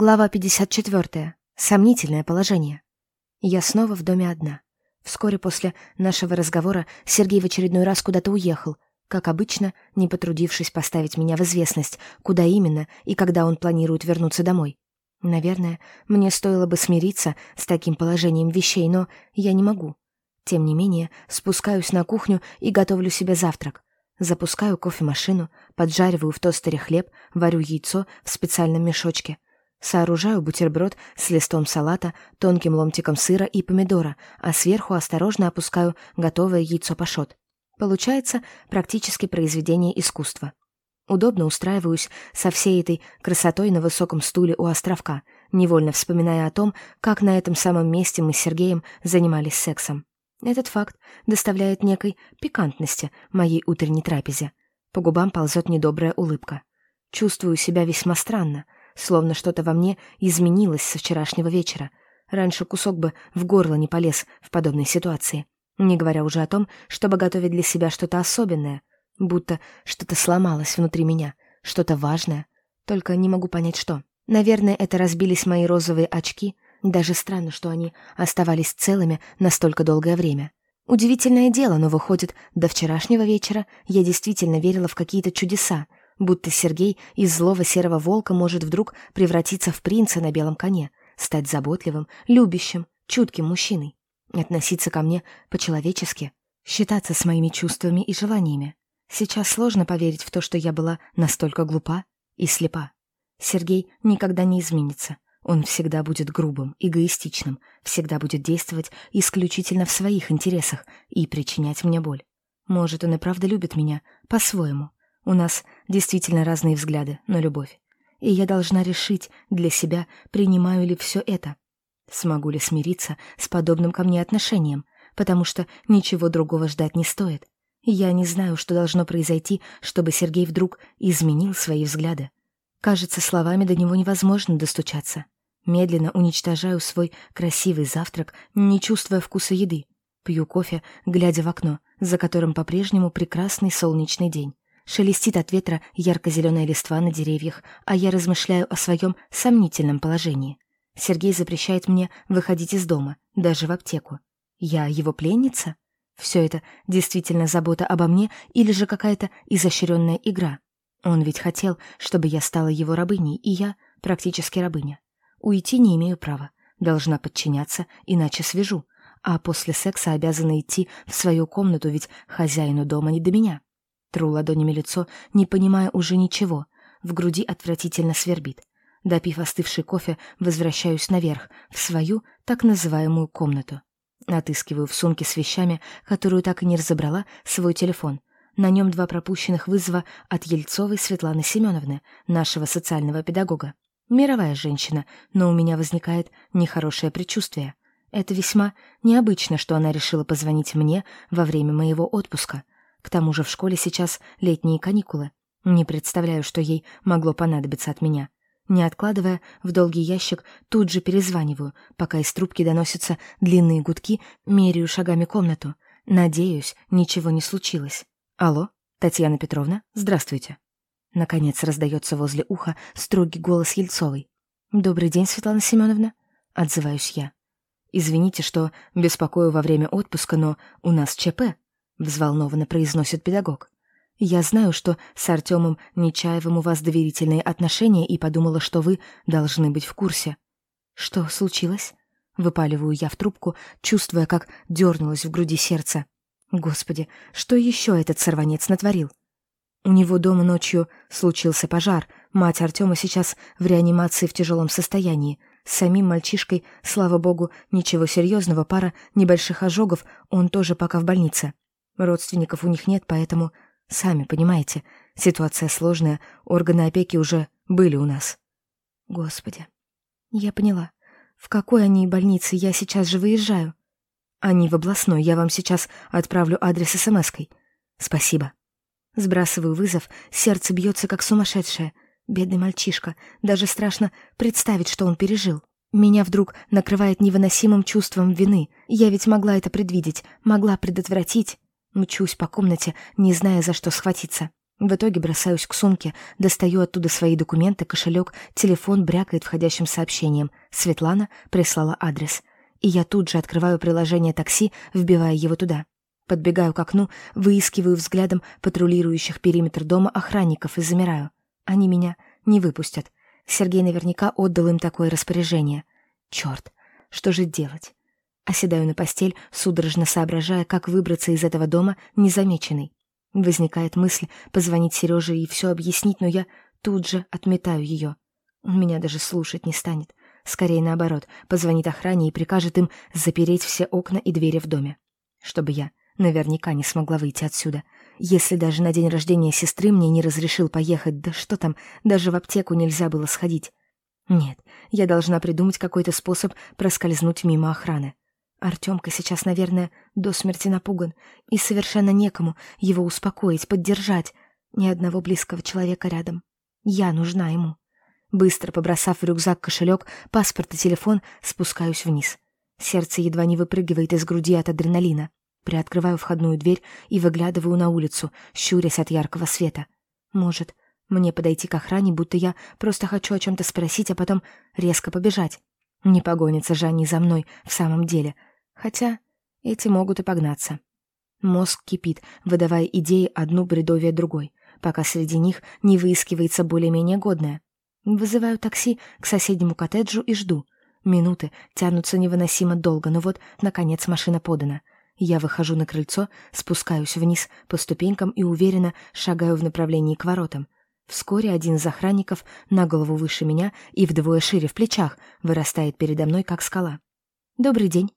Глава 54. Сомнительное положение. Я снова в доме одна. Вскоре после нашего разговора Сергей в очередной раз куда-то уехал, как обычно, не потрудившись поставить меня в известность, куда именно и когда он планирует вернуться домой. Наверное, мне стоило бы смириться с таким положением вещей, но я не могу. Тем не менее, спускаюсь на кухню и готовлю себе завтрак. Запускаю кофемашину, поджариваю в тостере хлеб, варю яйцо в специальном мешочке — Сооружаю бутерброд с листом салата, тонким ломтиком сыра и помидора, а сверху осторожно опускаю готовое яйцо пашот. Получается практически произведение искусства. Удобно устраиваюсь со всей этой красотой на высоком стуле у островка, невольно вспоминая о том, как на этом самом месте мы с Сергеем занимались сексом. Этот факт доставляет некой пикантности моей утренней трапезе. По губам ползет недобрая улыбка. Чувствую себя весьма странно — словно что-то во мне изменилось со вчерашнего вечера. Раньше кусок бы в горло не полез в подобной ситуации. Не говоря уже о том, чтобы готовить для себя что-то особенное, будто что-то сломалось внутри меня, что-то важное. Только не могу понять, что. Наверное, это разбились мои розовые очки. Даже странно, что они оставались целыми настолько долгое время. Удивительное дело, но выходит, до вчерашнего вечера я действительно верила в какие-то чудеса, будто Сергей из злого серого волка может вдруг превратиться в принца на белом коне, стать заботливым, любящим, чутким мужчиной, относиться ко мне по-человечески, считаться с моими чувствами и желаниями. Сейчас сложно поверить в то, что я была настолько глупа и слепа. Сергей никогда не изменится. Он всегда будет грубым, эгоистичным, всегда будет действовать исключительно в своих интересах и причинять мне боль. Может, он и правда любит меня по-своему, у нас действительно разные взгляды на любовь. И я должна решить для себя, принимаю ли все это. Смогу ли смириться с подобным ко мне отношением, потому что ничего другого ждать не стоит. Я не знаю, что должно произойти, чтобы Сергей вдруг изменил свои взгляды. Кажется, словами до него невозможно достучаться. Медленно уничтожаю свой красивый завтрак, не чувствуя вкуса еды. Пью кофе, глядя в окно, за которым по-прежнему прекрасный солнечный день. Шелестит от ветра ярко-зеленая листва на деревьях, а я размышляю о своем сомнительном положении. Сергей запрещает мне выходить из дома, даже в аптеку. Я его пленница? Все это действительно забота обо мне или же какая-то изощренная игра? Он ведь хотел, чтобы я стала его рабыней, и я практически рабыня. Уйти не имею права, должна подчиняться, иначе свяжу, а после секса обязана идти в свою комнату, ведь хозяину дома не до меня. Тру ладонями лицо, не понимая уже ничего. В груди отвратительно свербит. Допив остывший кофе, возвращаюсь наверх, в свою так называемую комнату. Отыскиваю в сумке с вещами, которую так и не разобрала, свой телефон. На нем два пропущенных вызова от Ельцовой Светланы Семеновны, нашего социального педагога. Мировая женщина, но у меня возникает нехорошее предчувствие. Это весьма необычно, что она решила позвонить мне во время моего отпуска. К тому же в школе сейчас летние каникулы. Не представляю, что ей могло понадобиться от меня. Не откладывая в долгий ящик, тут же перезваниваю, пока из трубки доносятся длинные гудки, меряю шагами комнату. Надеюсь, ничего не случилось. Алло, Татьяна Петровна, здравствуйте. Наконец раздается возле уха строгий голос Ельцовой. «Добрый день, Светлана Семеновна», — отзываюсь я. «Извините, что беспокою во время отпуска, но у нас ЧП», — взволнованно произносит педагог. «Я знаю, что с Артемом Нечаевым у вас доверительные отношения и подумала, что вы должны быть в курсе». «Что случилось?» — выпаливаю я в трубку, чувствуя, как дернулось в груди сердце. «Господи, что еще этот сорванец натворил?» У него дома ночью случился пожар. Мать Артема сейчас в реанимации в тяжелом состоянии. С самим мальчишкой, слава богу, ничего серьезного, пара небольших ожогов, он тоже пока в больнице. Родственников у них нет, поэтому, сами понимаете, ситуация сложная, органы опеки уже были у нас. Господи, я поняла. В какой они больнице я сейчас же выезжаю? Они в областной, я вам сейчас отправлю адрес смс-кой. Спасибо. Сбрасываю вызов, сердце бьется как сумасшедшее. Бедный мальчишка, даже страшно представить, что он пережил. Меня вдруг накрывает невыносимым чувством вины. Я ведь могла это предвидеть, могла предотвратить. Мчусь по комнате, не зная, за что схватиться. В итоге бросаюсь к сумке, достаю оттуда свои документы, кошелек, телефон брякает входящим сообщением. Светлана прислала адрес. И я тут же открываю приложение такси, вбивая его туда. Подбегаю к окну, выискиваю взглядом патрулирующих периметр дома охранников и замираю. Они меня не выпустят. Сергей наверняка отдал им такое распоряжение. Черт, что же делать? Оседаю на постель, судорожно соображая, как выбраться из этого дома незамеченной. Возникает мысль позвонить Сереже и все объяснить, но я тут же отметаю ее. Он меня даже слушать не станет. Скорее наоборот, позвонит охране и прикажет им запереть все окна и двери в доме. Чтобы я наверняка не смогла выйти отсюда. Если даже на день рождения сестры мне не разрешил поехать, да что там, даже в аптеку нельзя было сходить. Нет, я должна придумать какой-то способ проскользнуть мимо охраны. Артемка сейчас, наверное, до смерти напуган, и совершенно некому его успокоить, поддержать. Ни одного близкого человека рядом. Я нужна ему. Быстро побросав в рюкзак кошелек, паспорт и телефон, спускаюсь вниз. Сердце едва не выпрыгивает из груди от адреналина. Приоткрываю входную дверь и выглядываю на улицу, щурясь от яркого света. Может, мне подойти к охране, будто я просто хочу о чем-то спросить, а потом резко побежать. Не погонятся же они за мной в самом деле — Хотя эти могут и погнаться. Мозг кипит, выдавая идеи одну бредовее другой, пока среди них не выискивается более-менее годная. Вызываю такси к соседнему коттеджу и жду. Минуты тянутся невыносимо долго, но вот, наконец, машина подана. Я выхожу на крыльцо, спускаюсь вниз по ступенькам и уверенно шагаю в направлении к воротам. Вскоре один из охранников, на голову выше меня и вдвое шире в плечах, вырастает передо мной, как скала. «Добрый день»,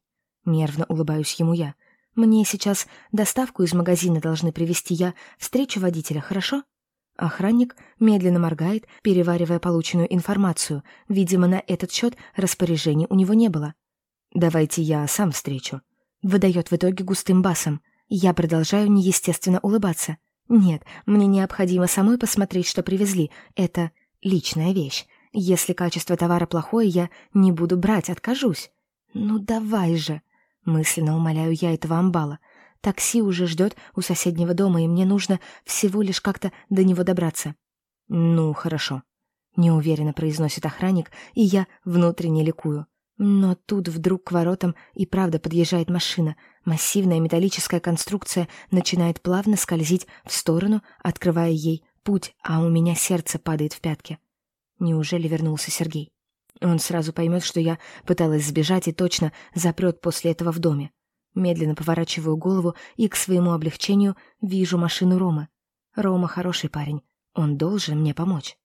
Нервно улыбаюсь ему я. «Мне сейчас доставку из магазина должны привезти я. Встречу водителя, хорошо?» Охранник медленно моргает, переваривая полученную информацию. Видимо, на этот счет распоряжений у него не было. «Давайте я сам встречу», — выдает в итоге густым басом. Я продолжаю неестественно улыбаться. «Нет, мне необходимо самой посмотреть, что привезли. Это личная вещь. Если качество товара плохое, я не буду брать, откажусь». «Ну давай же!» Мысленно умоляю я этого амбала. Такси уже ждет у соседнего дома, и мне нужно всего лишь как-то до него добраться. «Ну, хорошо», — неуверенно произносит охранник, и я внутренне ликую. Но тут вдруг к воротам и правда подъезжает машина. Массивная металлическая конструкция начинает плавно скользить в сторону, открывая ей путь, а у меня сердце падает в пятки. Неужели вернулся Сергей? Он сразу поймет, что я пыталась сбежать и точно запрет после этого в доме. Медленно поворачиваю голову и к своему облегчению вижу машину Ромы. Рома хороший парень. Он должен мне помочь.